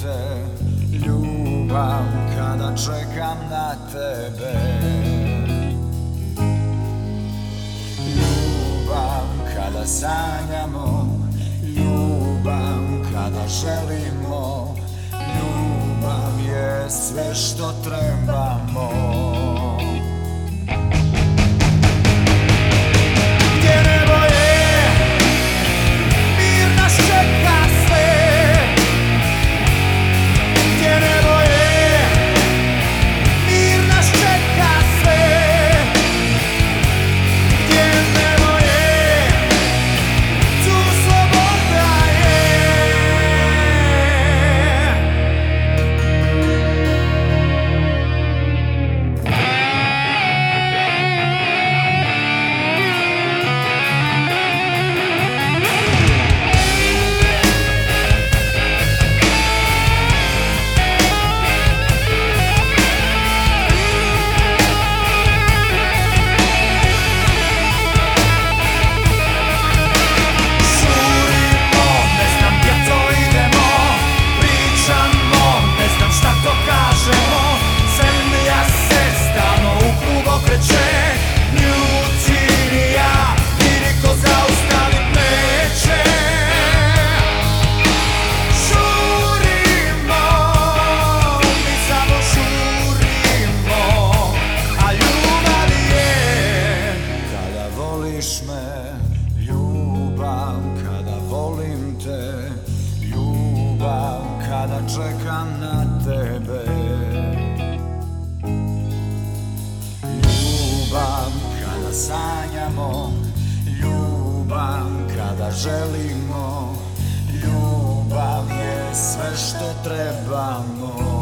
te Ljubav kada čekam na tebe. Ljubav kada sanjamo Ljubav kada želimo Ljubav je sve što trebamo. Ljubav kada čekam na tebe. Ljubav kada sanjamo Ljubav kada želimo Ljubav je sve što trebamo